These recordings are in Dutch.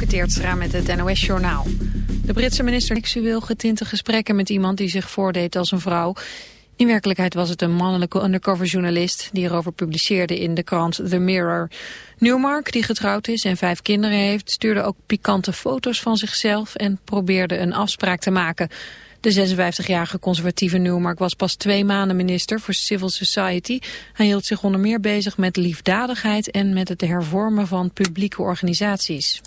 Teertstra met het NOS-journaal. De Britse minister seksueel getinte gesprekken met iemand die zich voordeed als een vrouw. In werkelijkheid was het een mannelijke undercoverjournalist die erover publiceerde in de krant The Mirror. Newmark, die getrouwd is en vijf kinderen heeft, stuurde ook pikante foto's van zichzelf en probeerde een afspraak te maken. De 56-jarige conservatieve Newmark was pas twee maanden minister voor Civil Society. Hij hield zich onder meer bezig met liefdadigheid en met het hervormen van publieke organisaties.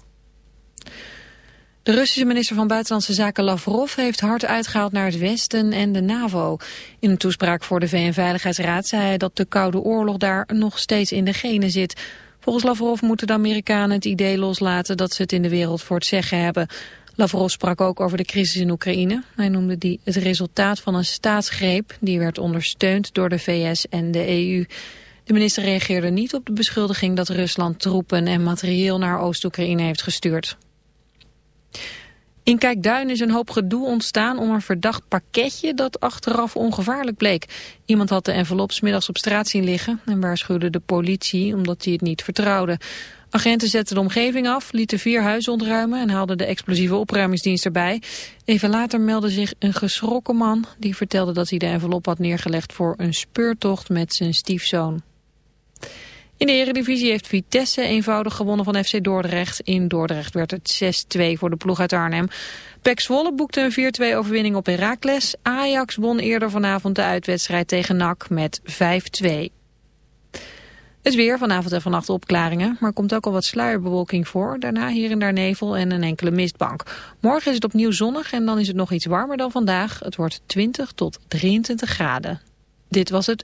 De Russische minister van Buitenlandse Zaken Lavrov heeft hard uitgehaald naar het Westen en de NAVO. In een toespraak voor de VN-veiligheidsraad zei hij dat de Koude Oorlog daar nog steeds in de genen zit. Volgens Lavrov moeten de Amerikanen het idee loslaten dat ze het in de wereld voor het zeggen hebben. Lavrov sprak ook over de crisis in Oekraïne. Hij noemde die het resultaat van een staatsgreep die werd ondersteund door de VS en de EU. De minister reageerde niet op de beschuldiging dat Rusland troepen en materieel naar Oost-Oekraïne heeft gestuurd. In Kijkduin is een hoop gedoe ontstaan om een verdacht pakketje dat achteraf ongevaarlijk bleek. Iemand had de envelop smiddags op straat zien liggen en waarschuwde de politie omdat hij het niet vertrouwde. Agenten zetten de omgeving af, lieten vier huizen ontruimen en haalden de explosieve opruimingsdienst erbij. Even later meldde zich een geschrokken man die vertelde dat hij de envelop had neergelegd voor een speurtocht met zijn stiefzoon. In de Eredivisie heeft Vitesse eenvoudig gewonnen van FC Dordrecht. In Dordrecht werd het 6-2 voor de ploeg uit Arnhem. Pek Zwolle boekte een 4-2 overwinning op Heracles. Ajax won eerder vanavond de uitwedstrijd tegen NAC met 5-2. Het weer, vanavond en vannacht opklaringen, maar komt ook al wat sluierbewolking voor. Daarna hier en daar nevel en een enkele mistbank. Morgen is het opnieuw zonnig en dan is het nog iets warmer dan vandaag. Het wordt 20 tot 23 graden. Dit was het.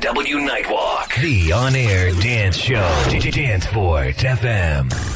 W Nightwalk. The on air dance show. DJ Dance for FM.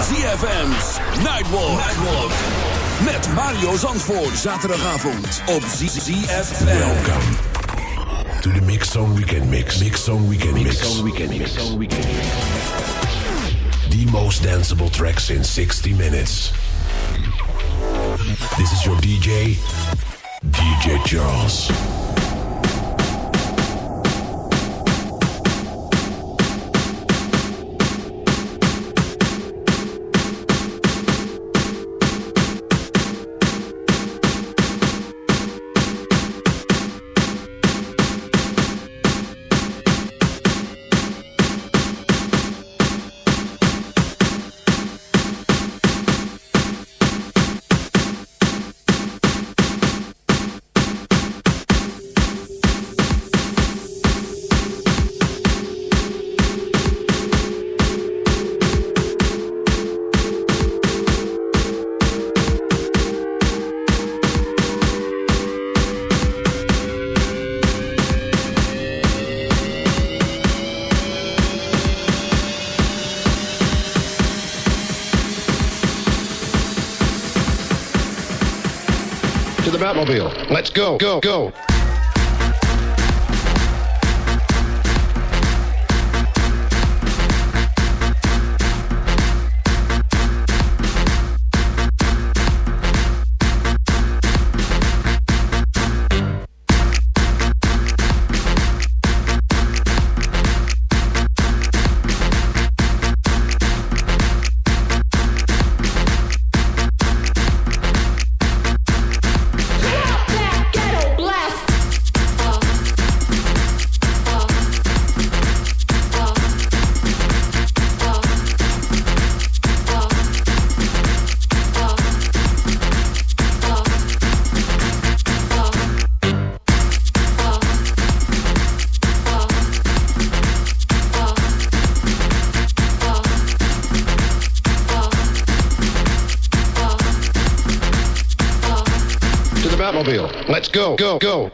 ZFM's Nightwalk. Nightwalk. Met Mario Zandvoort. Zaterdagavond op ZFM. Welcome to the Mix Zone Weekend Mix. Mix Zone Weekend Mix. Mix Zone Weekend Mix. Zone Weekend Mix. The most danceable tracks in 60 minutes. This is your DJ, DJ Charles. Batmobile. Let's go, go, go. Go, go.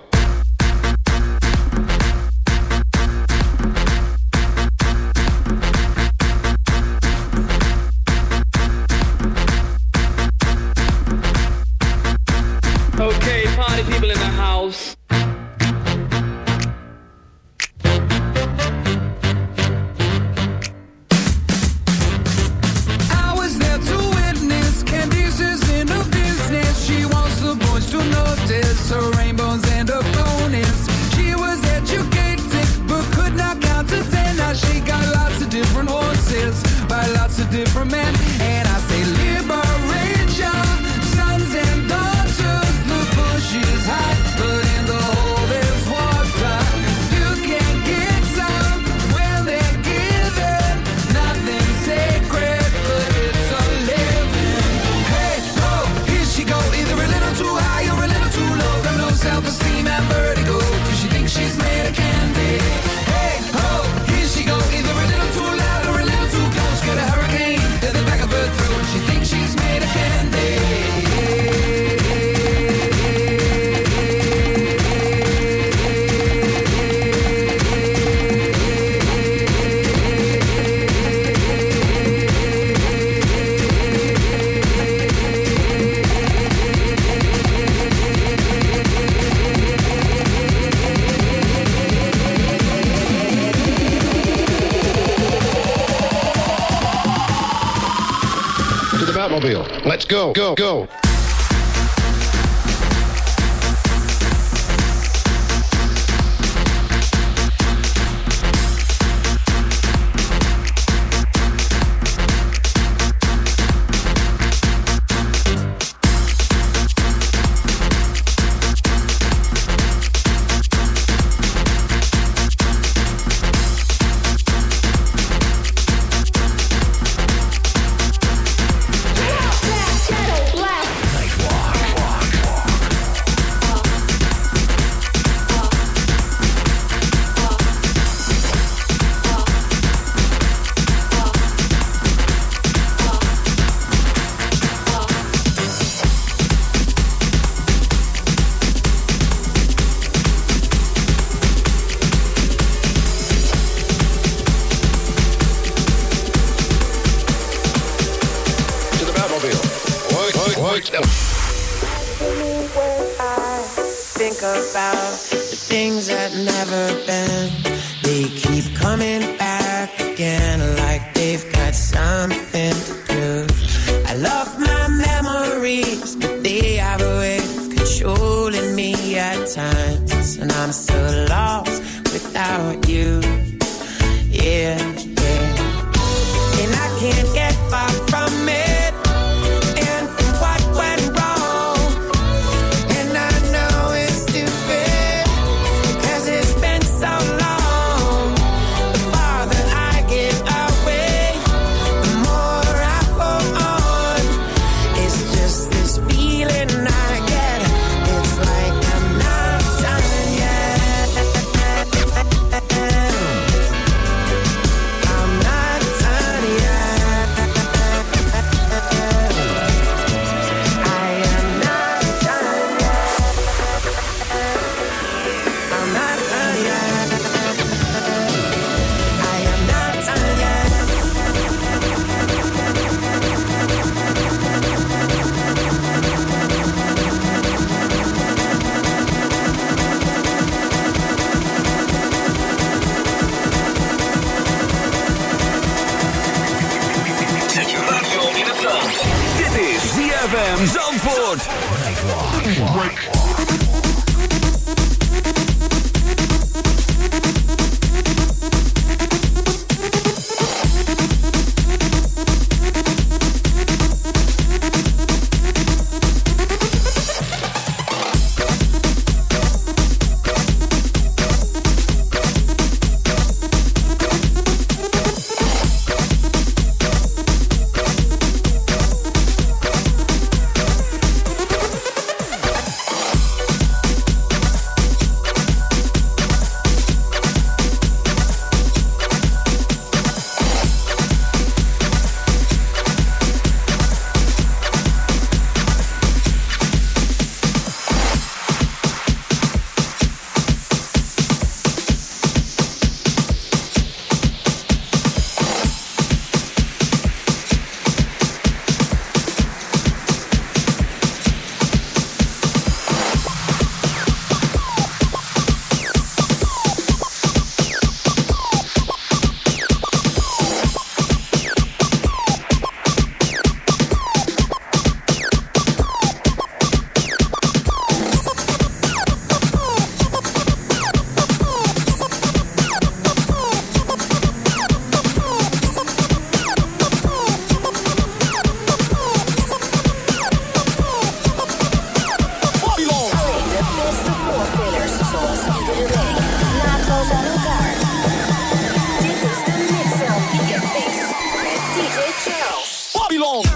Zandvoort. Zandvoort. Long.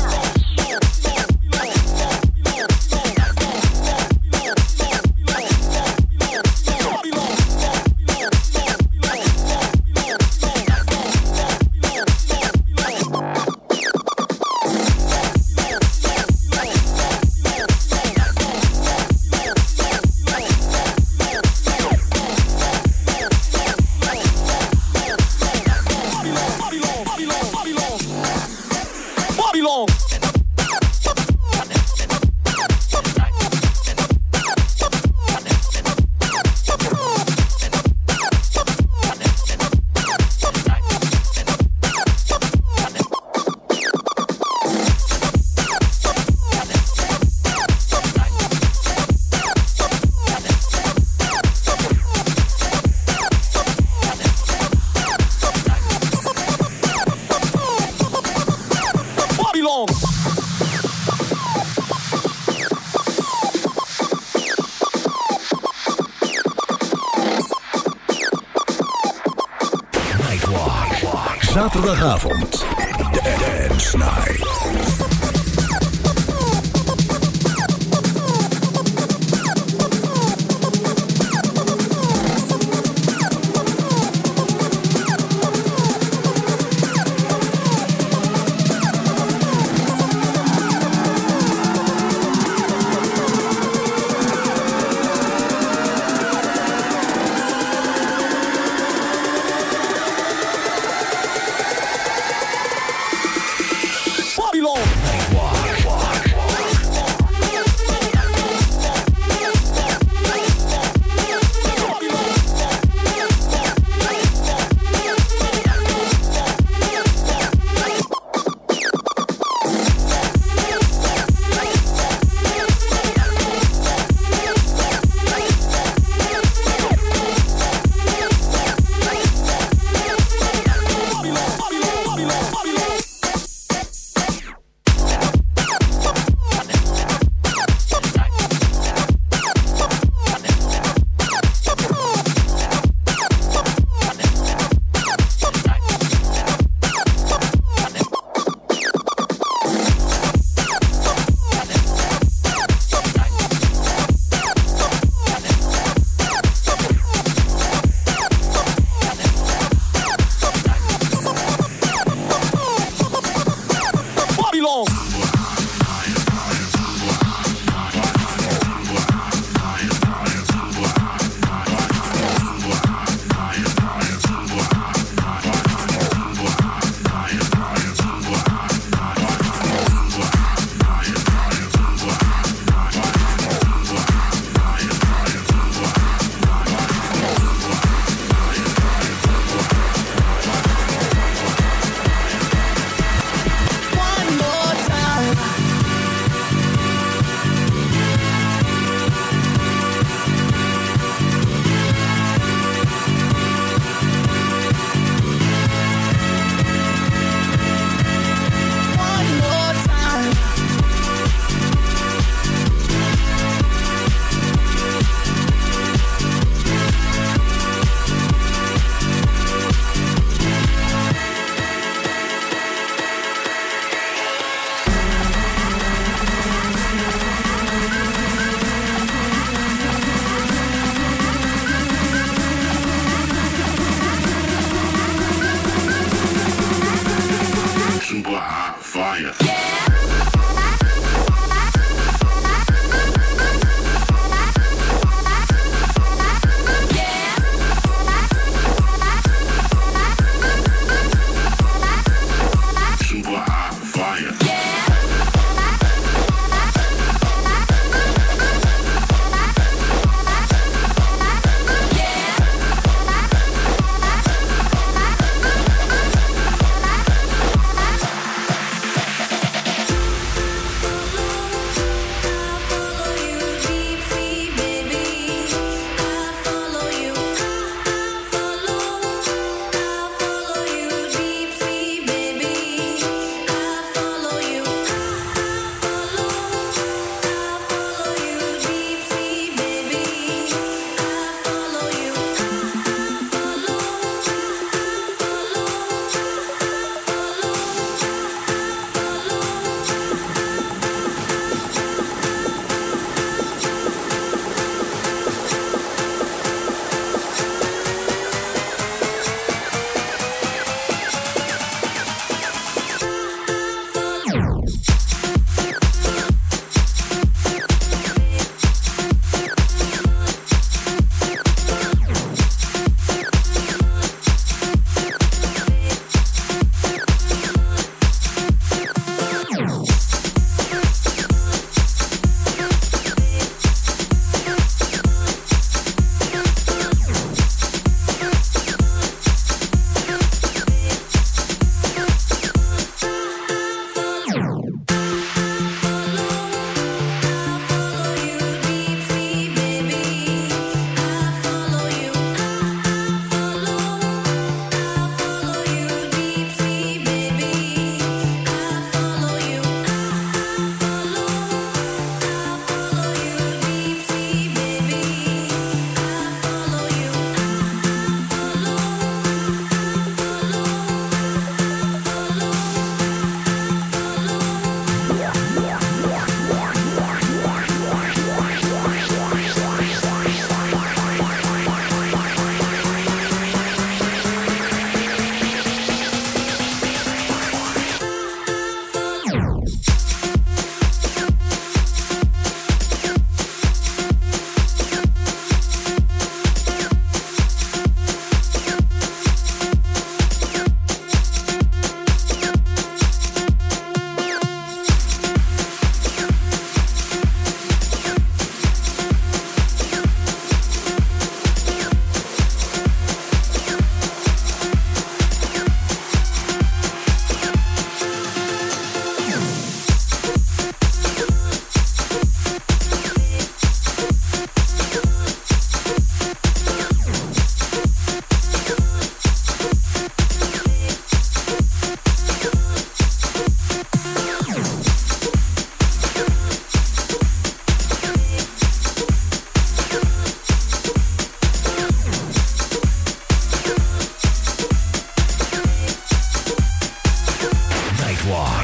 Why.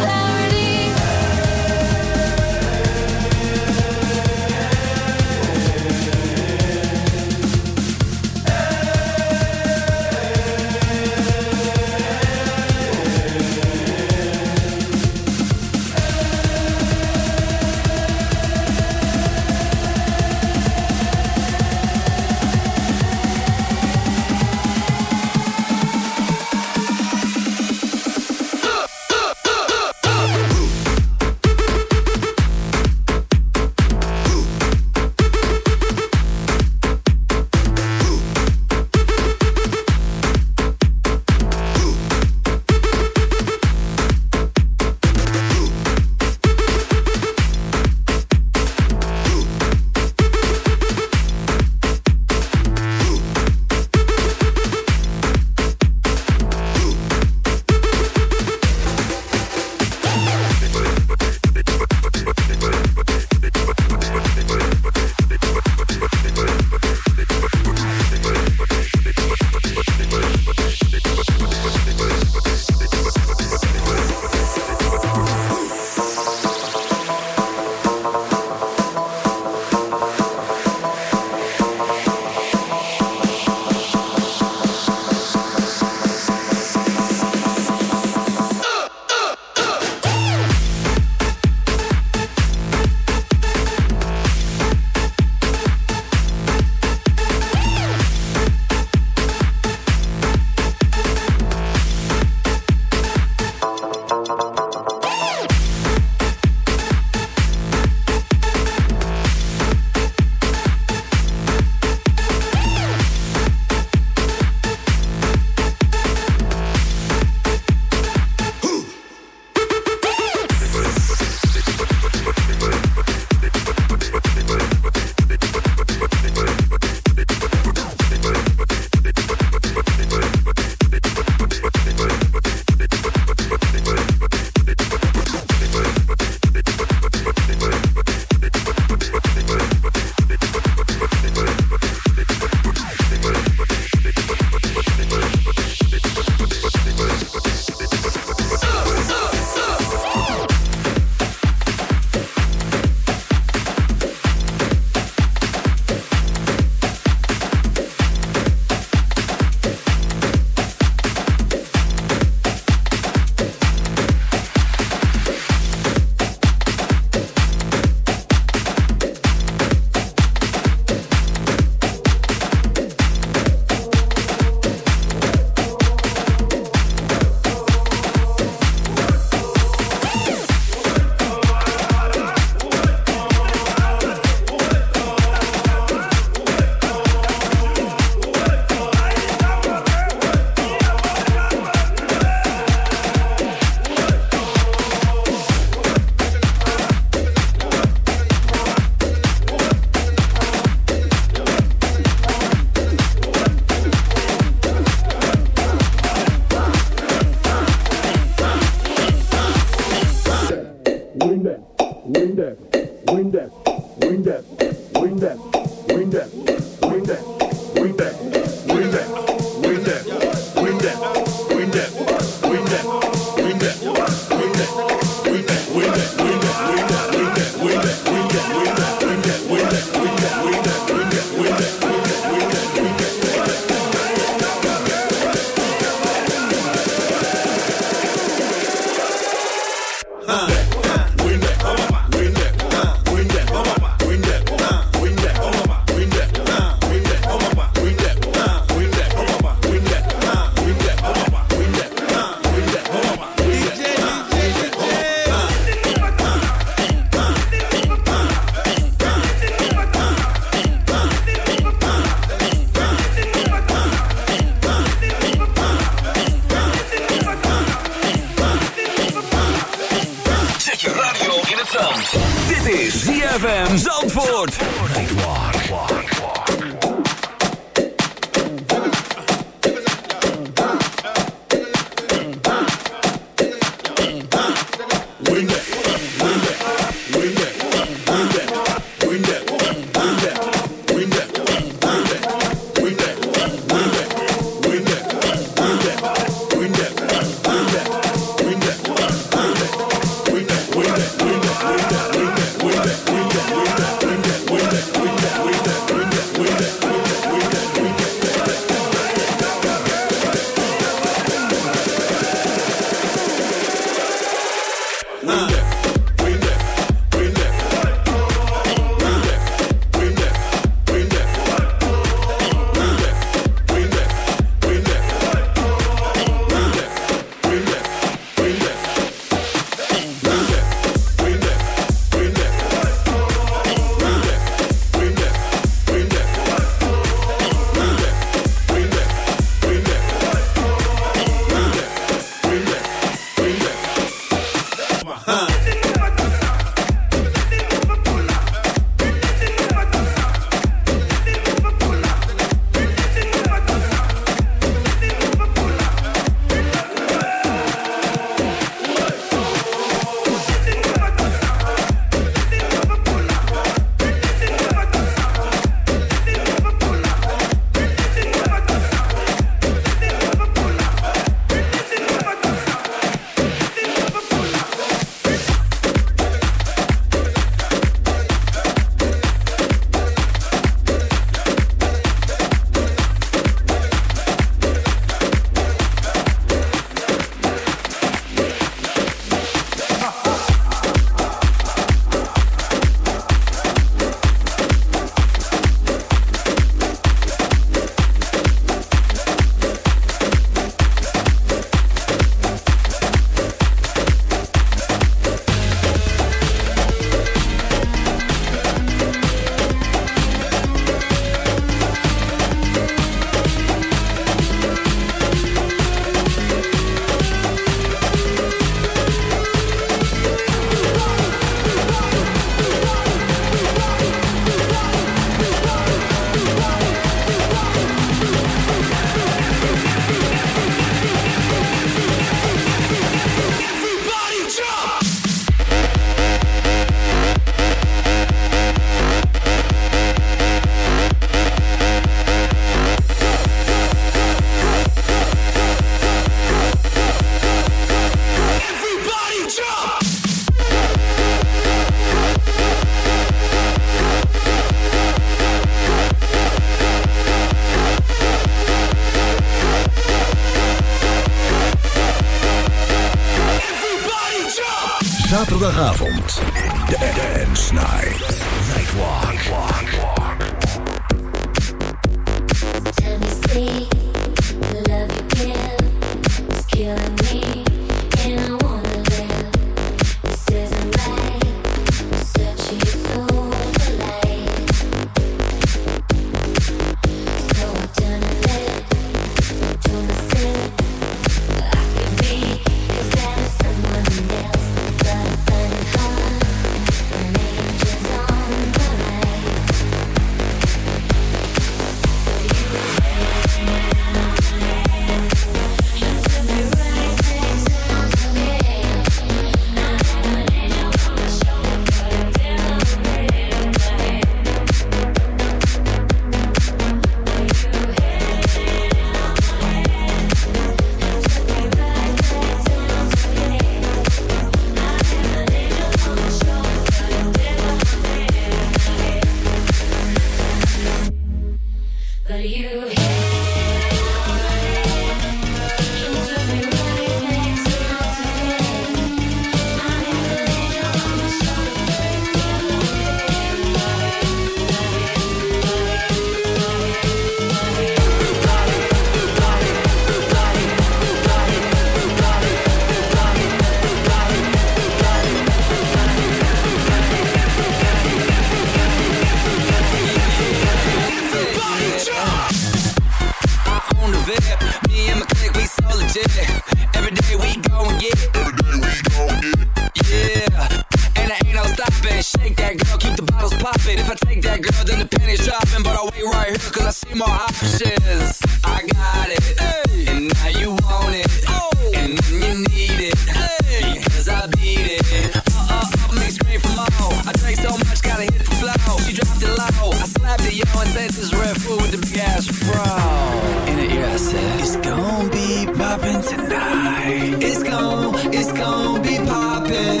It's gonna be popping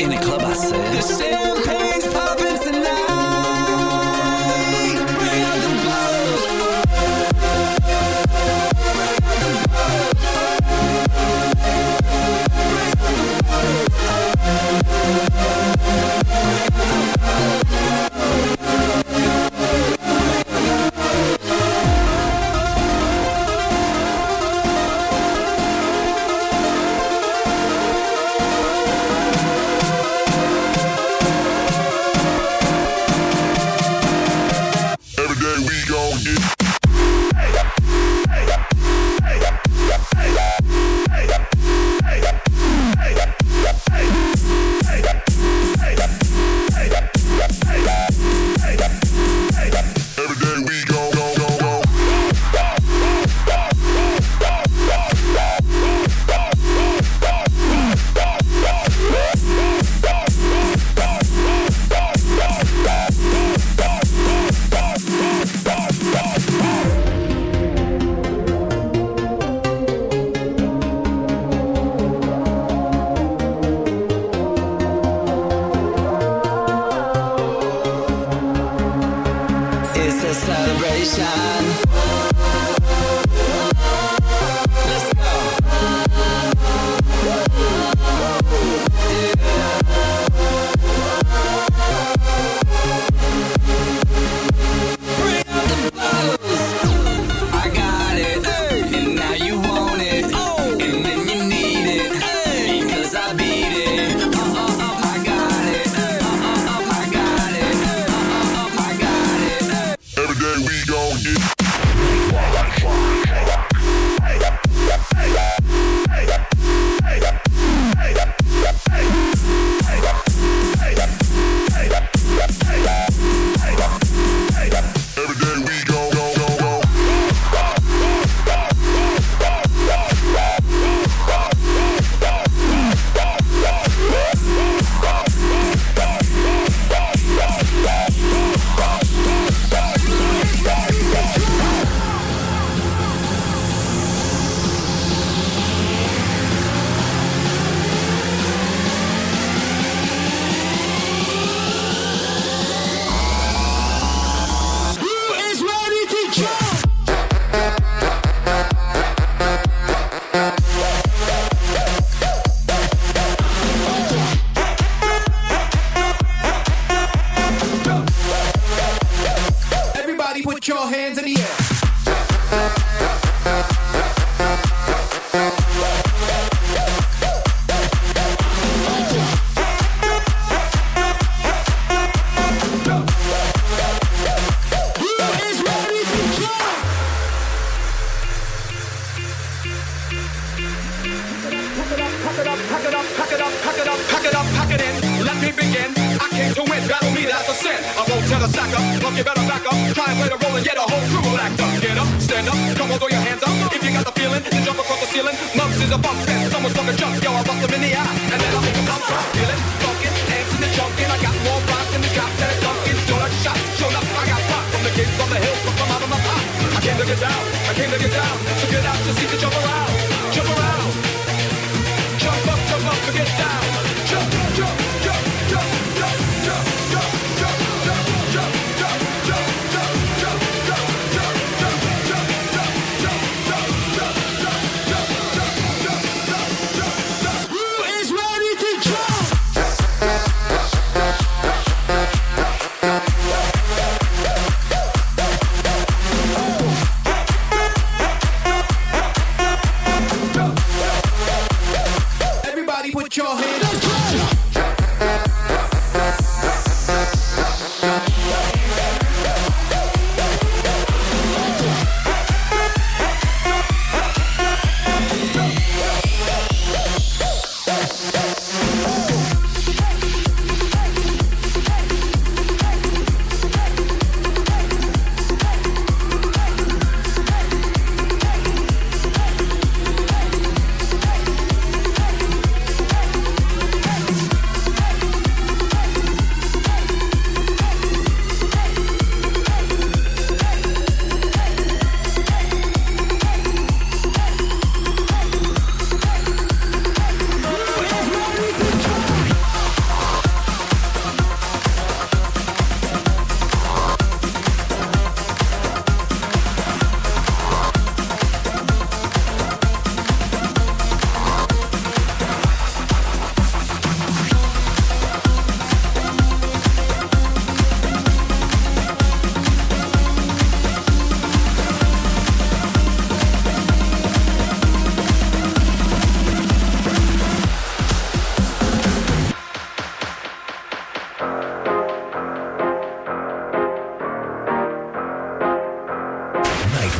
In a club I said The champagne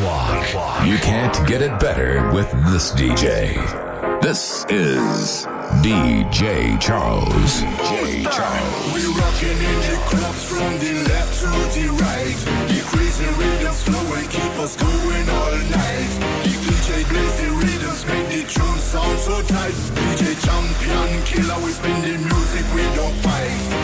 Nightwalk. You can't get it better with this DJ. This is DJ Charles. DJ Charles. We rocking in the clubs from the left to the right. Crazy rhythms flow and keep us going all night. The DJ plays the rhythms, make the tune sound so tight. DJ champion killer, we spin the music, we don't fight.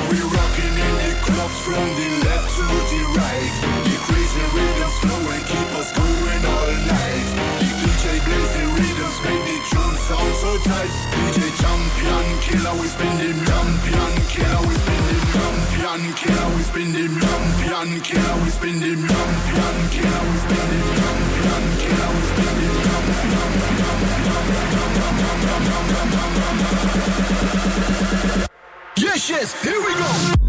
From the left to the right. The crazy rhythms flow and keep us going all night. The DJ plays the rhythms, make the tune sound so tight. DJ champion killer, we spin the champion killer, we spin the champion killer, we spin the champion killer, we spin the champion killer, we spin the champion killer, we spin the champion. Yes, yes, here we go.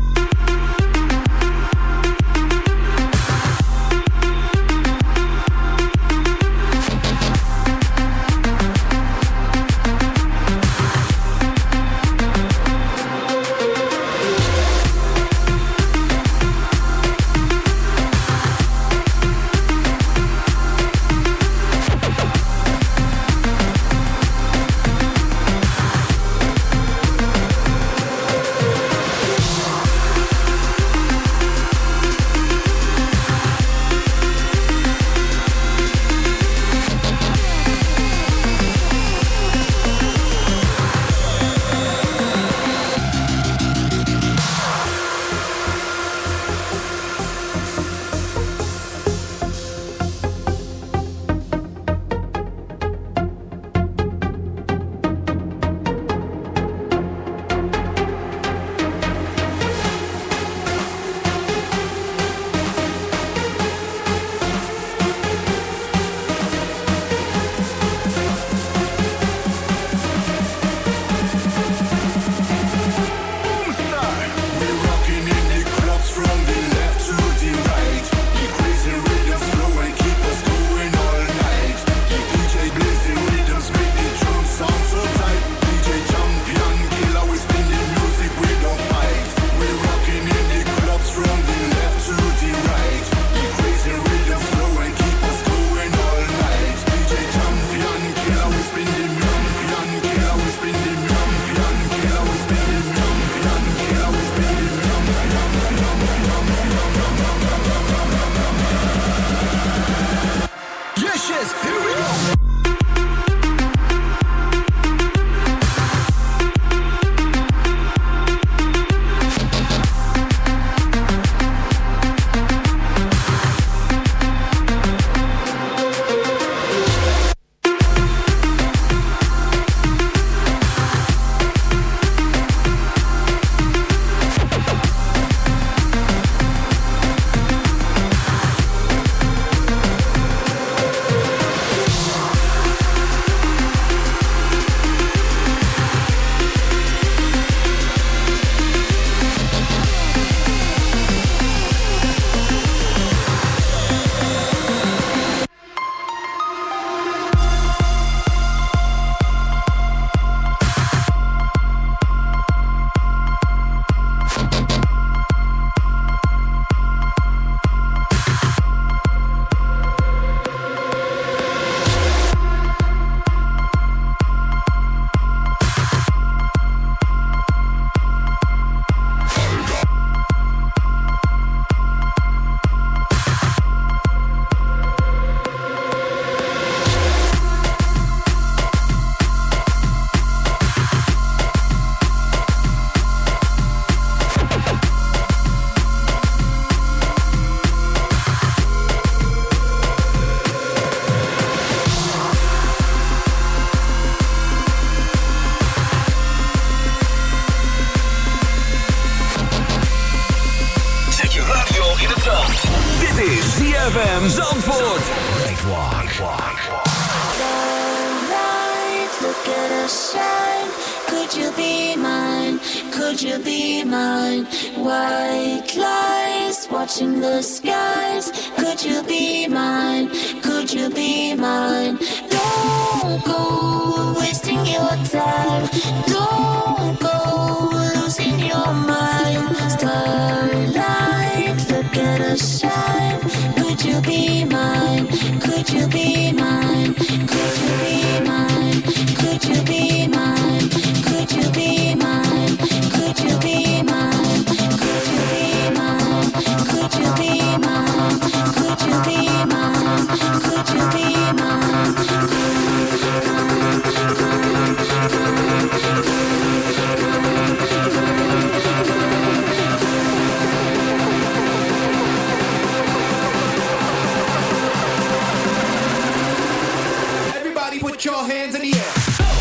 yeah.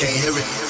can't hear it.